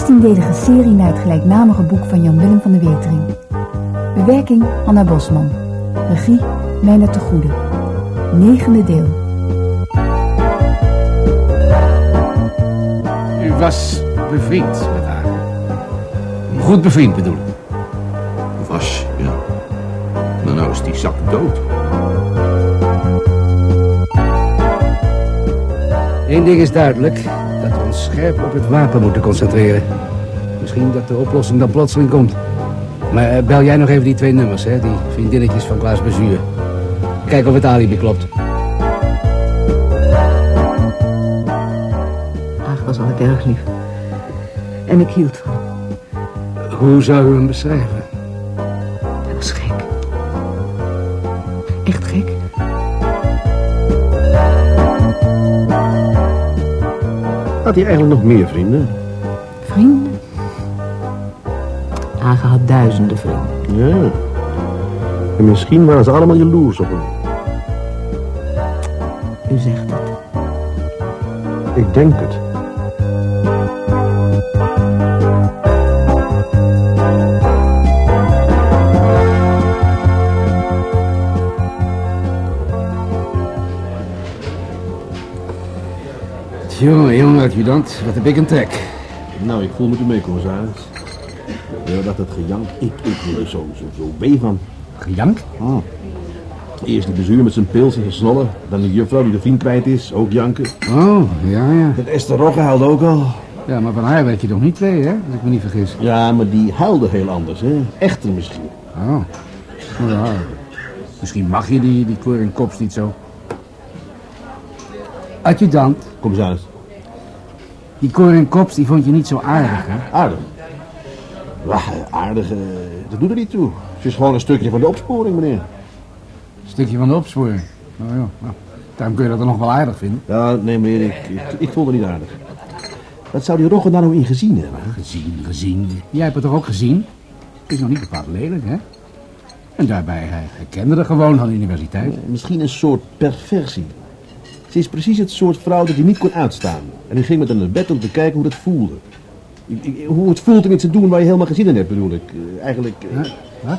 16-delige serie naar het gelijknamige boek van Jan Willem van de Wetering. Bewerking Anna Bosman. Regie Meijner te Goede. Negende deel. U was bevriend met haar. Goed bevriend bedoel ik. Was, ja. Maar nou is die zak dood. Eén ding is duidelijk. Ons scherp op het wapen moeten concentreren. Misschien dat de oplossing dan plotseling komt. Maar eh, bel jij nog even die twee nummers, hè? Die vriendinnetjes van Klaas Bezuur. Kijk of het alibi klopt. Aag was altijd erg lief. En ik hield van. Hoe zou u hem beschrijven? Hij was gek. Echt gek. Had hij eigenlijk nog meer vrienden? Vrienden. Aage had duizenden vrienden. Ja. En misschien waren ze allemaal jaloers op hem. U zegt het. Ik denk het. Jongen, jongen, adjudant. Wat heb ik een trek. Nou, ik voel met u mee, commissaris. Ja, dat het gejank, ik, ik wil er zo, zo, zo wee van. Gejank? Ah. Eerst die bezuur met zijn pils en zijn snollen. Dan die juffrouw die de vriend kwijt is, ook janken. Oh, ja, ja. Dat Esther Rogge huilde ook al. Ja, maar van haar weet je toch niet twee, hè? Als ik me niet vergis. Ja, maar die huilde heel anders, hè. Echter misschien. Oh. Ja. Misschien mag je die, die Kops niet zo. Adjudant, Commissaris, die Corin Kops die vond je niet zo aardig, hè? aardig. Ja, aardig, eh, dat doet er niet toe. Het is gewoon een stukje van de opsporing, meneer. Stukje van de opsporing. Nou ja, nou, daarom kun je dat dan nog wel aardig vinden. Ja, nee meneer, ik, ik, ik vond het niet aardig. Wat zou die Rogge daar nou in gezien hebben? Gezien, gezien. Jij hebt het toch ook gezien? Is nog niet bepaald lelijk, hè? En daarbij, hij, hij kende er gewoon van de universiteit. Misschien een soort perversie. Ze is precies het soort vrouw dat hij niet kon uitstaan. En hij ging met haar naar bed om te kijken hoe dat voelde. Ik- ik- Hoe het voelt om iets te doen waar je helemaal geen zin in hebt, bedoel ik. Eh, Eigenlijk eh, Huh?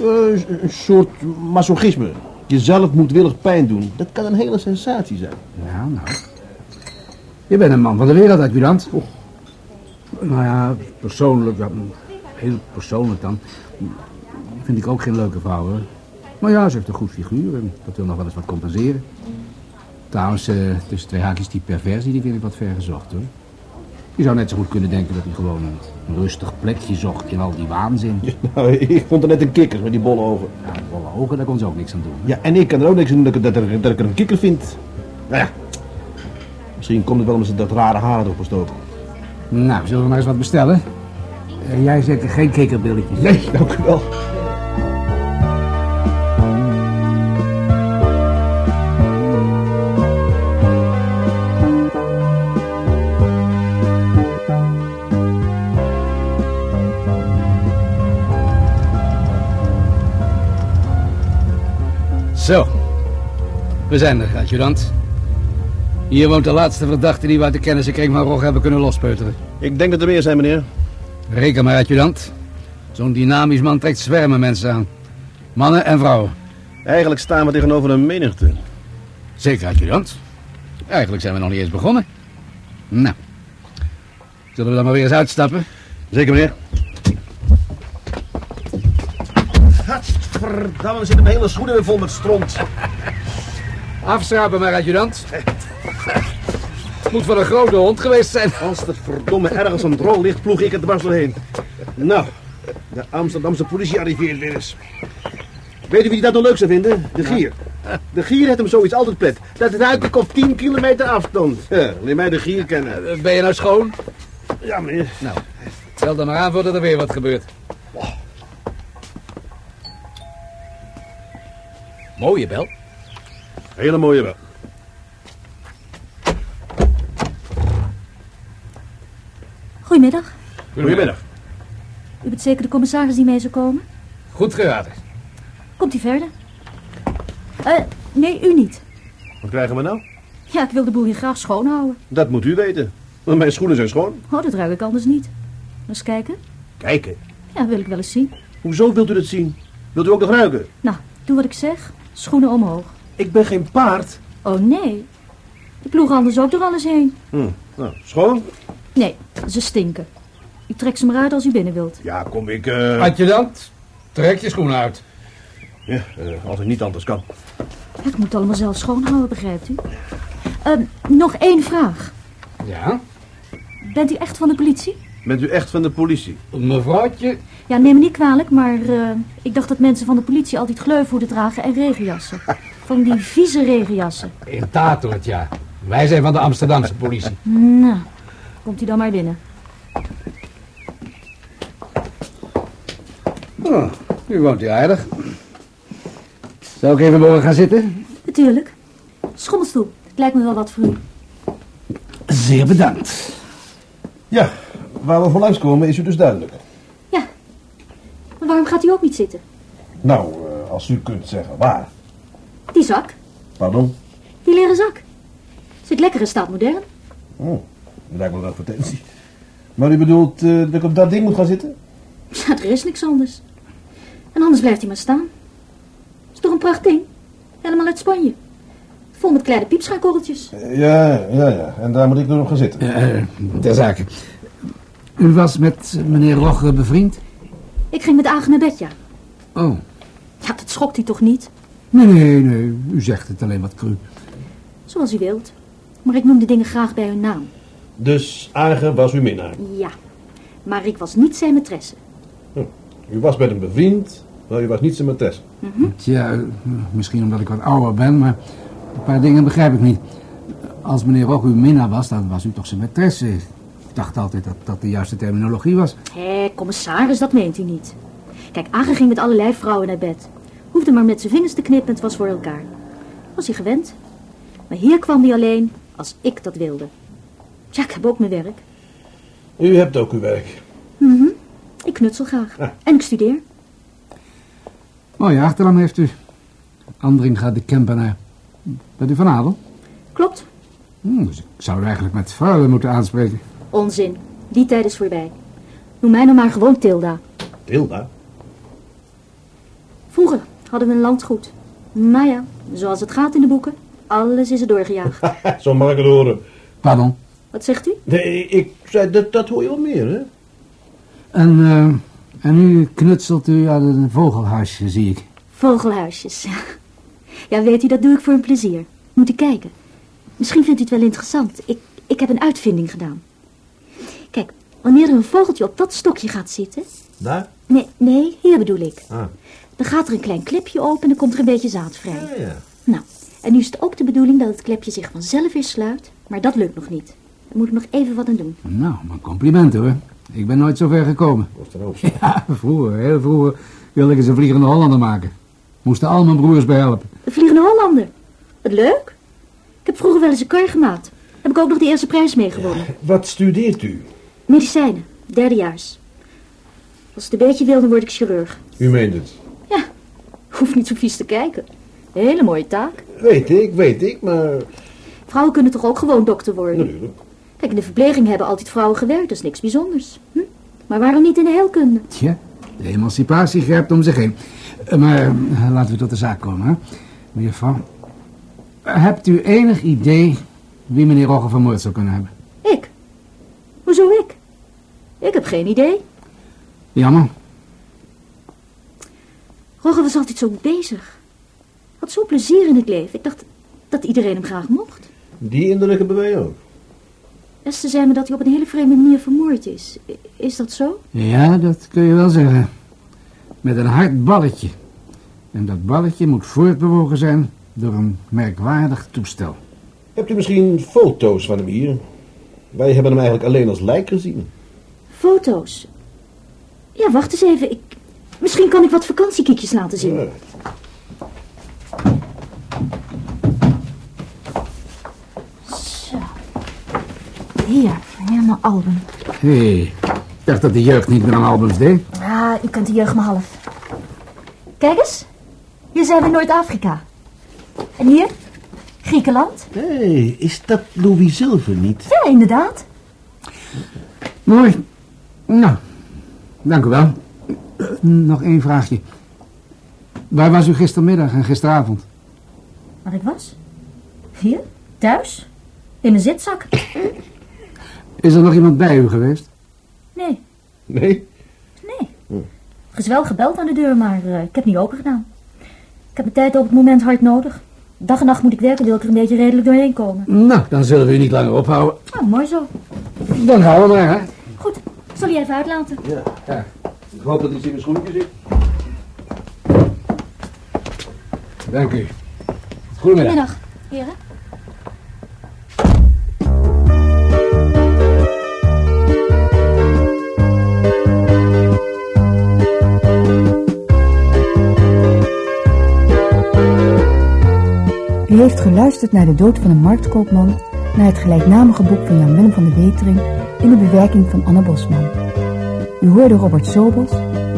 Eh, een soort masochisme. Jezelf moedwillig pijn doen. Dat kan een hele sensatie zijn. Nou, nou. Je bent een man van de wereld, adjudant. Nou ja, persoonlijk, ja, heel persoonlijk dan, vind ik ook geen leuke vrouw, hoor. Maar ja, ze heeft een goed figuur en dat wil nog wel eens wat compenseren. Trouwens, eh, tussen twee haakjes die perversie, die vind ik wat ver gezocht, hoor. Je zou net zo goed kunnen denken dat hij gewoon een rustig plekje zocht in al die waanzin. Nou, ik vond er net een kikker met die bolle ogen. Ja, bolle ogen, daar kon ze ook niks aan doen. Ja, en ik kan er ook niks dat, ik- dat, dat ik er een kikker vind. Nou ja, misschien komt het wel omdat ze dat rare haar erop gestoken. Nou, zullen we maar eens wat bestellen? Eh, jij zeker geen kikkerbilletjes? Nee, dank u wel. We zijn er, adjudant. Hier woont de laatste verdachte die we uit de kennissenkring van Rog hebben kunnen lospeuteren. Ik denk dat er meer zijn, meneer. Reken maar, adjudant. Zo'n dynamisch man trekt zwermen mensen aan. Mannen en vrouwen. Eigenlijk staan we tegenover een menigte. Zeker, adjudant. Eigenlijk zijn we nog niet eens begonnen. Nou. Zullen we dan maar weer eens uitstappen? Zeker, meneer. Gadverdamme, we zitten mijn hele schoenen weer vol met stront. Afschrapen maar, adjudant. Het moet van een grote hond geweest zijn. Als het verdomme ergens een drol ligt, ploeg ik het dwars doorheen. Nou, de Amsterdamse politie arriveert weer eens. Weet u wie dat nog leuk zou vinden? De gier. De gier heeft hem zoiets altijd pret. Dat ruik ik op 10 kilometer afstand. Ja, leer mij de gier kennen. Eh, Ben je nou schoon? Ja, meneer. Nou, bel dan maar aan voordat er weer wat gebeurt. Mooie bel. Hele mooie wel. Goedemiddag. Goedemiddag. U bent zeker de commissaris die mee zou komen? Goed geraden. Komt u verder? Eh, nee, u niet. Wat krijgen we nou? Ja, ik wil de boel hier graag schoonhouden. Dat moet u weten. Maar mijn schoenen zijn schoon. Oh, dat ruik ik anders niet. Eens kijken. Kijken. Ja, wil ik wel eens zien. Hoezo wilt u dat zien? Wilt u ook nog ruiken? Nou, doe wat ik zeg. Schoenen omhoog. Ik ben geen paard. Oh, nee. Die ploegen anders ook door alles heen. Hm. Nou, schoon? Nee, ze stinken. U trekt ze maar uit als u binnen wilt. Ja, kom ik... eh Adjudant, trek je schoenen uit. Ja, eh, als het niet anders kan. Ik moet allemaal zelf schoonhouden, begrijpt u? Ehm, nog één vraag. Ja? Bent u echt van de politie? Bent u echt van de politie? Mevrouwtje, Ja, neem me niet kwalijk, maar eh, ik dacht dat mensen van de politie altijd gleufhoeden dragen en regenjassen. Van die vieze regenjassen. irritator, ja. Wij zijn van de Amsterdamse politie. Nou, komt u dan maar binnen. Oh, u woont hier aardig. Zou ik even mogen gaan zitten? Natuurlijk. Schommelstoel, het lijkt me wel wat voor u. Zeer bedankt. Ja, waar we voor langskomen is u dus duidelijk. Ja, maar waarom gaat u ook niet zitten? Nou, eh, als u kunt zeggen waar. Die zak, Pardon? die leren zak. Zit lekker in staat modern. Oh, dat lijkt me een advertentie. Maar u bedoelt eh, dat ik op dat ding moet gaan zitten? Ja, er is niks anders. En anders blijft hij maar staan. Is toch een pracht ding? Helemaal uit Spanje. Vol met kleine piepschakorreltjes. Eh, ja, ja, ja. En daar moet ik nu nog gaan zitten. Uh, ter zake. U was met meneer Rogge bevriend? Ik ging met Agen naar bed, ja. Oh. Ja, dat schokt hij toch niet? Nee, nee, nee. U zegt het alleen wat cru. Zoals u wilt. Maar ik noem de dingen graag bij hun naam. Dus Agen was uw minnaar. Ja. Maar ik was niet zijn maîtresse. U was met hem bevriend, maar u was niet zijn maîtresse. Tja, eh, misschien omdat ik wat ouder ben, maar een paar dingen begrijp ik niet. Als meneer Rogge uw minnaar was, dan was u toch zijn maîtresse. Ik dacht altijd dat dat de juiste terminologie was. Hé, commissaris, dat meent u niet. Kijk, Agen ging met allerlei vrouwen naar bed. Hoefde maar met zijn vingers te knippen en het was voor elkaar. Was hij gewend. Maar hier kwam hij alleen als ik dat wilde. Ja, ik heb ook mijn werk. U hebt ook uw werk. Mhm. Ik knutsel graag. Ja. En ik studeer. Mooie achternaam heeft u. Andringa de Kempenaar. Bent u van adel? Klopt. Hm, dus ik zou u eigenlijk met vrouwen moeten aanspreken. Onzin. Die tijd is voorbij. Noem mij nou maar gewoon Tilda. Tilda? Vroeger hadden we een landgoed. Maar ja, zoals het gaat in de boeken, alles is er doorgejaagd. Zo mag ik het horen. Pardon. Wat zegt u? Nee, ik zei, dat, dat hoor je wel meer, hè? En, eh, en nu knutselt u aan een vogelhuisje, zie ik. Vogelhuisjes. Ja, weet u, dat doe ik voor een plezier. Moet u kijken. Misschien vindt u het wel interessant. Ik, ik heb een uitvinding gedaan. Kijk, wanneer er een vogeltje op dat stokje gaat zitten... Daar? Nee, nee, hier bedoel ik. Ah. Dan gaat er een klein klepje open en dan komt er een beetje zaad vrij. Ja, ja. Nou, en nu is het ook de bedoeling dat het klepje zich vanzelf weer sluit. Maar dat lukt nog niet. Daar moet ik nog even wat aan doen. Nou, mijn complimenten hoor. Ik ben nooit zo ver gekomen. Was dan ook. Ja, vroeger, heel vroeger wilde ik eens een vliegende Hollander maken. Moesten al mijn broers bij helpen. Een vliegende Hollander. Wat leuk. Ik heb vroeger wel eens een kar gemaakt. Heb ik ook nog de eerste prijs mee gewonnen. Wat studeert u? Medicijnen, derdejaars. Als het een beetje wil, dan word ik chirurg. U meent het. Ja, hoef niet zo vies te kijken. Hele mooie taak. Weet ik, weet ik, maar... Vrouwen kunnen toch ook gewoon dokter worden? Natuurlijk. Kijk, in de verpleging hebben altijd vrouwen gewerkt, dat is niks bijzonders. Hm? Maar waarom niet in de heelkunde? Tja, de emancipatie grijpt om zich heen. Eh, Maar eh, laten we tot de zaak komen, hè. Meneer Van, hebt u enig idee wie meneer Rogge vermoord zou kunnen hebben? Ik? Hoezo ik? Ik heb geen idee. Jammer. Roger was altijd zo bezig. Had zo plezier in het leven. Ik dacht dat iedereen hem graag mocht. Die indruk hebben wij ook. Esther zei me dat hij op een hele vreemde manier vermoord is. Is dat zo? Ja, dat kun je wel zeggen. Met een hard balletje. En dat balletje moet voortbewogen zijn door een merkwaardig toestel. Hebt u misschien foto's van hem hier? Wij hebben hem eigenlijk alleen als lijk gezien. Foto's. Ja, wacht eens even. Ik... Misschien kan ik wat vakantiekiekjes laten zien. Ja. Zo. Hier, mijn album. Hé, hey, ik dacht dat de jeugd niet meer aan albums deed. Ah, u kent de jeugd maar half. Kijk eens. Hier zijn we in Noord-Afrika. En hier? Griekenland? Hé, is dat Louis Zilver niet? Ja, inderdaad. Mooi. Nou, dank u wel. Nog één vraagje. Waar was u gistermiddag en gisteravond? Waar ik was? Hier? Thuis? In mijn zitzak? Is er nog iemand bij u geweest? Nee, Nee? nee. Er is wel gebeld aan de deur, maar eh, ik heb niet open gedaan. Ik heb mijn tijd op het moment hard nodig. Dag en nacht moet ik werken, wil ik er een beetje redelijk doorheen komen. Nou, dan zullen we u niet langer ophouden. Nou, mooi zo. Dan gaan we maar, hè. Goed, zal je even uitlaten? Ja. Ik hoop dat iets in mijn schoentje zit. Dank u. Goedemiddag. Goedemiddag, heren. U heeft geluisterd naar de dood van een marktkoopman, naar het gelijknamige boek van Jan Willem van de Wetering in de bewerking van Anne Bosman. U hoorde Robert Sobels,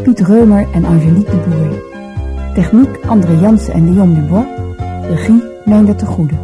Piet Reumer en Angelique de Boer. Techniek André Jansen en Leon Dubois. Regie Meindert de Goede.